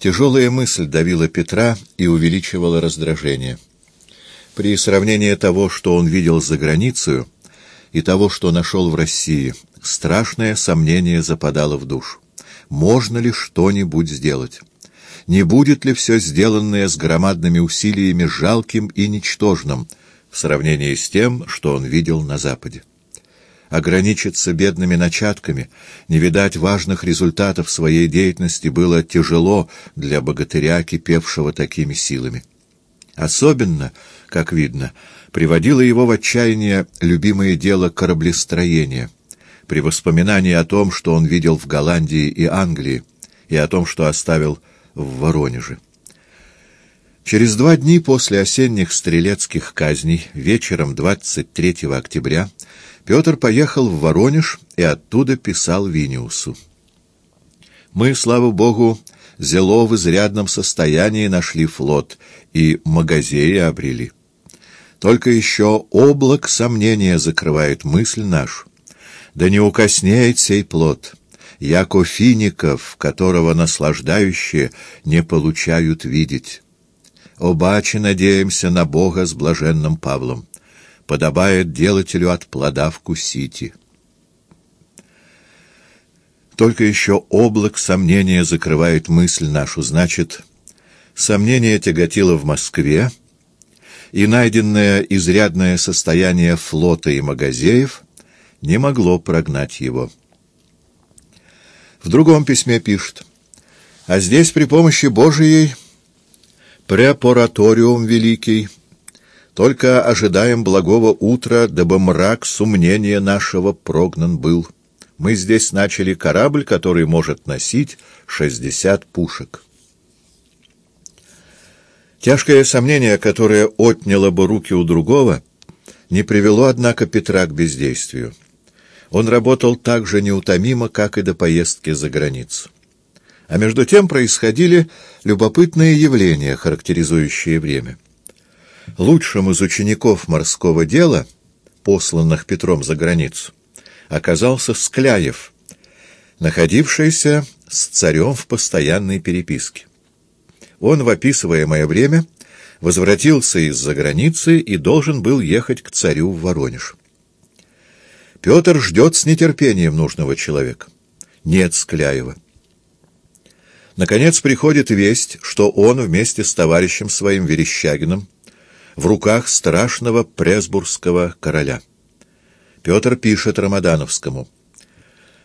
Тяжелая мысль давила Петра и увеличивала раздражение. При сравнении того, что он видел за границей, и того, что нашел в России, страшное сомнение западало в душу. Можно ли что-нибудь сделать? Не будет ли все сделанное с громадными усилиями жалким и ничтожным в сравнении с тем, что он видел на Западе? Ограничиться бедными начатками, не видать важных результатов своей деятельности было тяжело для богатыря, кипевшего такими силами. Особенно, как видно, приводило его в отчаяние любимое дело кораблестроения, при воспоминании о том, что он видел в Голландии и Англии, и о том, что оставил в Воронеже. Через два дни после осенних стрелецких казней, вечером 23 октября, Петр поехал в Воронеж и оттуда писал Виниусу. «Мы, слава Богу, зело в изрядном состоянии нашли флот и магазеи обрели. Только еще облак сомнения закрывает мысль нашу. Да не укоснеет сей плод, яко фиников, которого наслаждающие не получают видеть. Обаче надеемся на Бога с блаженным Павлом подобает делателю от плода вкусите. Только еще облак сомнения закрывает мысль нашу, значит, сомнение тяготило в Москве, и найденное изрядное состояние флота и магазеев не могло прогнать его. В другом письме пишет, «А здесь при помощи Божией препораториум великий — только ожидаем благого утра, дабы мрак сумнения нашего прогнан был. Мы здесь начали корабль, который может носить шестьдесят пушек. Тяжкое сомнение, которое отняло бы руки у другого, не привело, однако, Петра к бездействию. Он работал так же неутомимо, как и до поездки за границу. А между тем происходили любопытные явления, характеризующие время. Лучшим из учеников морского дела, посланных Петром за границу, оказался Скляев, находившийся с царем в постоянной переписке. Он в описываемое время возвратился из-за границы и должен был ехать к царю в Воронеж. Петр ждет с нетерпением нужного человека. Нет Скляева. Наконец приходит весть, что он вместе с товарищем своим Верещагиным в руках страшного пресбургского короля. Петр пишет Рамадановскому.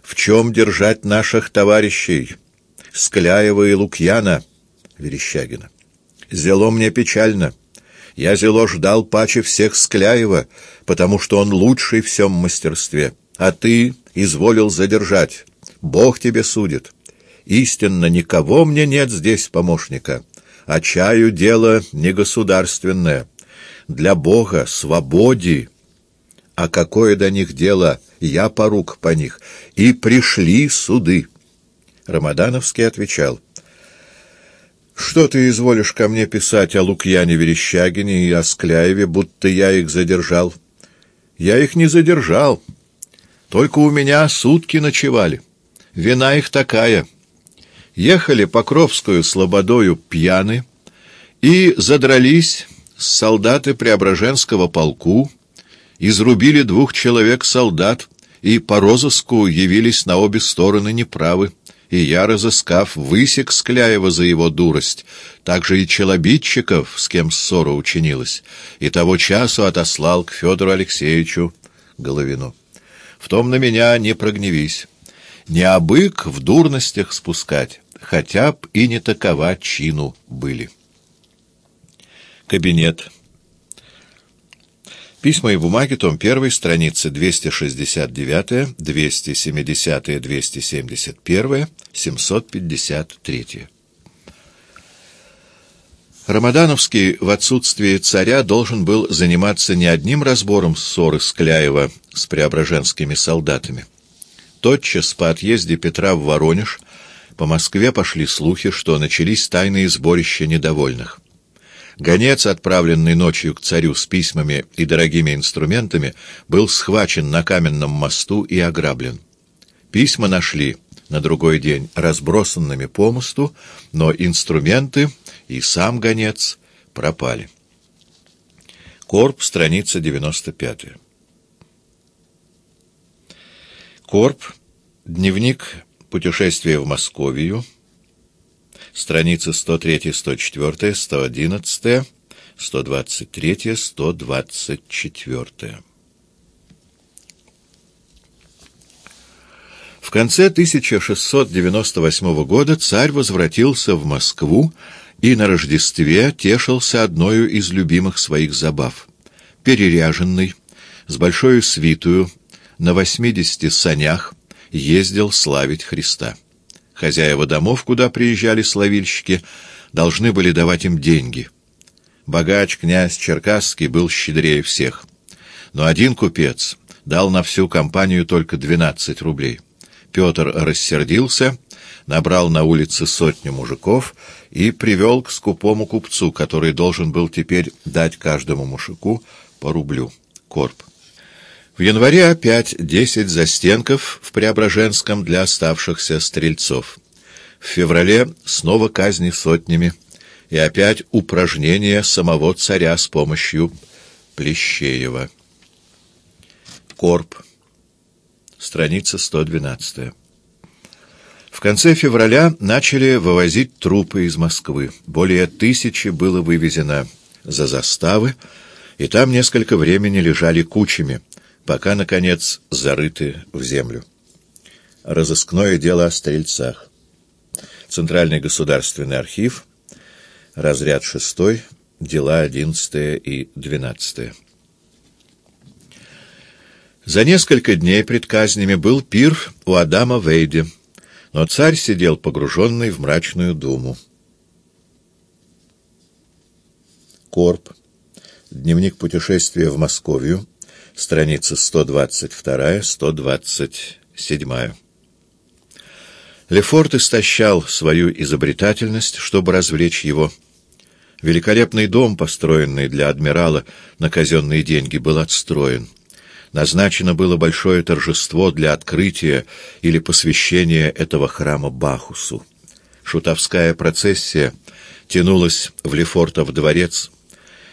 «В чем держать наших товарищей, Скляева и Лукьяна?» Верещагина. «Зело мне печально. Я зело ждал паче всех Скляева, потому что он лучший в всем мастерстве, а ты изволил задержать. Бог тебе судит. Истинно, никого мне нет здесь помощника, а чаю дело не государственное» для Бога, свободе. А какое до них дело, я порук по них. И пришли суды. Рамадановский отвечал. «Что ты изволишь ко мне писать о Лукьяне Верещагине и о Скляеве, будто я их задержал?» «Я их не задержал. Только у меня сутки ночевали. Вина их такая. Ехали Покровскую слободою пьяны и задрались солдаты Преображенского полку изрубили двух человек-солдат и по розыску явились на обе стороны неправы, и я, разыскав, высек Скляева за его дурость, также и челобитчиков, с кем ссора учинилась, и того часу отослал к Федору Алексеевичу Головину. В том на меня не прогневись. Не обык в дурностях спускать, хотя б и не такова чину были». Кабинет. Письма и бумаги, том 1, страницы 269, 270, 271, 753. Рамадановский в отсутствие царя должен был заниматься не одним разбором ссоры Скляева с преображенскими солдатами. Тотчас по отъезде Петра в Воронеж по Москве пошли слухи, что начались тайные сборища недовольных. Гонец, отправленный ночью к царю с письмами и дорогими инструментами, был схвачен на каменном мосту и ограблен. Письма нашли на другой день разбросанными по мосту, но инструменты и сам гонец пропали. Корп, страница 95. Корп, дневник путешествия в Московию, страницы 103, 104, 111, 123, 124. В конце 1698 года царь возвратился в Москву и на Рождестве тешился одною из любимых своих забав. Переряженный, с большой свитую, на восьмидесяти санях ездил славить Христа. Хозяева домов, куда приезжали славильщики, должны были давать им деньги. Богач, князь Черкасский, был щедрее всех. Но один купец дал на всю компанию только двенадцать рублей. Петр рассердился, набрал на улице сотню мужиков и привел к скупому купцу, который должен был теперь дать каждому мужику по рублю. Корп. В январе опять десять застенков в Преображенском для оставшихся стрельцов. В феврале снова казни сотнями и опять упражнение самого царя с помощью Плещеева. Корп. Страница 112. В конце февраля начали вывозить трупы из Москвы. Более тысячи было вывезено за заставы, и там несколько времени лежали кучами, пока, наконец, зарыты в землю. Разыскное дело о стрельцах. Центральный государственный архив, разряд 6, дела 11 и 12. За несколько дней пред казнями был пир у Адама Вейде, но царь сидел погруженный в мрачную думу. Корп. Дневник путешествия в Московию. Страница 122-127. Лефорт истощал свою изобретательность, чтобы развлечь его. Великолепный дом, построенный для адмирала на казенные деньги, был отстроен. Назначено было большое торжество для открытия или посвящения этого храма Бахусу. Шутовская процессия тянулась в Лефортов дворец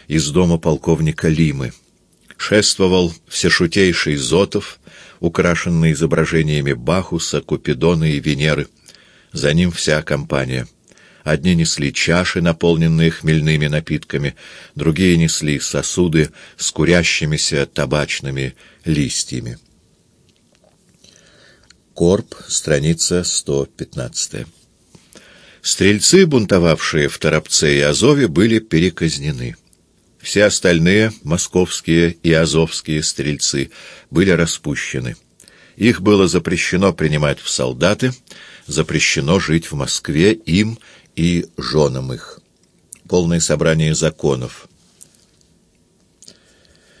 из дома полковника Лимы. Шествовал всешутейший Зотов, украшенный изображениями Бахуса, Купидона и Венеры. За ним вся компания — Одни несли чаши, наполненные хмельными напитками, другие несли сосуды с курящимися табачными листьями. Корп, страница 115. Стрельцы, бунтовавшие в Торопце и Азове, были переказнены. Все остальные, московские и азовские стрельцы, были распущены. Их было запрещено принимать в солдаты, запрещено жить в Москве им и женам их. Полное собрание законов.